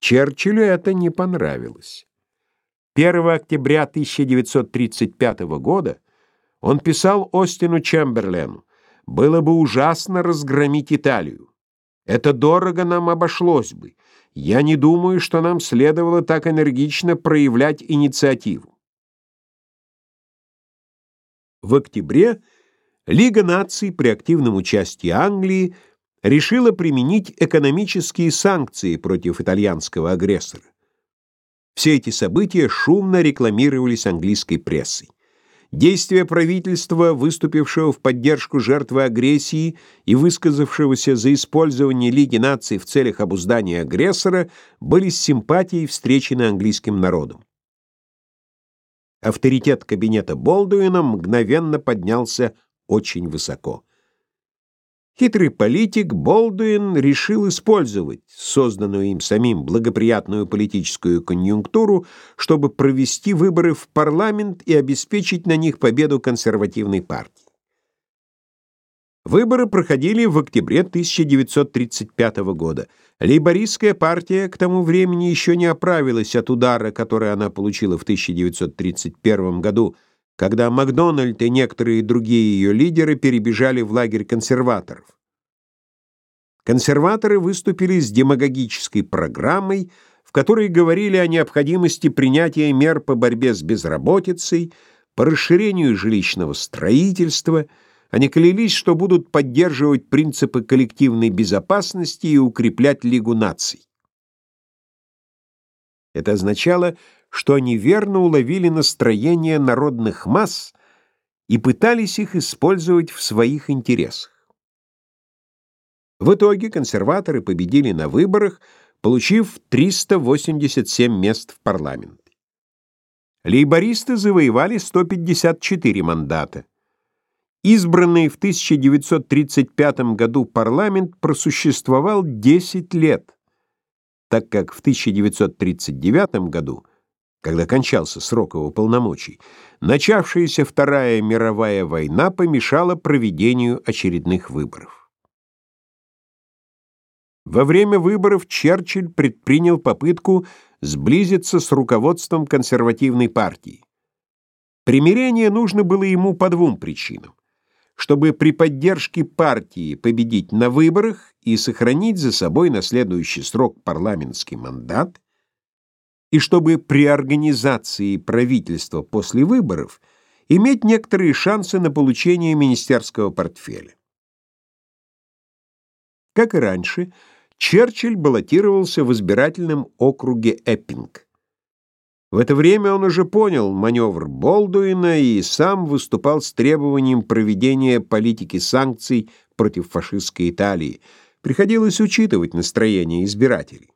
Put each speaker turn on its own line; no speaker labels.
Черчиллю это не понравилось. 1 октября 1935 года он писал Остину Чемберлену, «Было бы ужасно разгромить Италию. Это дорого нам обошлось бы. Я не думаю, что нам следовало так энергично проявлять инициативу». В октябре Лига наций при активном участии Англии решила применить экономические санкции против итальянского агрессора. Все эти события шумно рекламировались английской прессой. Действия правительства, выступившего в поддержку жертвы агрессии и высказавшегося за использование Лиги наций в целях обуздания агрессора, были с симпатией встречены английским народом. Авторитет кабинета Болдуина мгновенно поднялся очень высоко. Хитрый политик Болдуин решил использовать созданную им самим благоприятную политическую конъюнктуру, чтобы провести выборы в парламент и обеспечить на них победу консервативной партии. Выборы проходили в октябре 1935 года. Лейбористская партия к тому времени еще не оправилась от удара, который она получила в 1931 году, когда Макдональд и некоторые другие ее лидеры перебежали в лагерь консерваторов. Консерваторы выступили с демагогической программой, в которой говорили о необходимости принятия мер по борьбе с безработицей, по расширению жилищного строительства. Они клялись, что будут поддерживать принципы коллективной безопасности и укреплять Лигу наций. Это означало, что они верно уловили настроение народных масс и пытались их использовать в своих интересах. В итоге консерваторы победили на выборах, получив 387 мест в парламенте. Лейбористы завоевали 154 мандата. Избранный в 1935 году парламент просуществовал 10 лет, так как в 1939 году когда кончался срок его полномочий, начавшаяся Вторая мировая война помешала проведению очередных выборов. Во время выборов Черчилль предпринял попытку сблизиться с руководством консервативной партии. Примирение нужно было ему по двум причинам. Чтобы при поддержке партии победить на выборах и сохранить за собой на следующий срок парламентский мандат – и чтобы при организации правительства после выборов иметь некоторые шансы на получение министерского портфеля. Как и раньше, Черчилль баллотировался в избирательном округе Эппинг. В это время он уже понял маневр Болдуина и сам выступал с требованием проведения политики санкций против фашистской Италии. Приходилось учитывать настроение избирателей.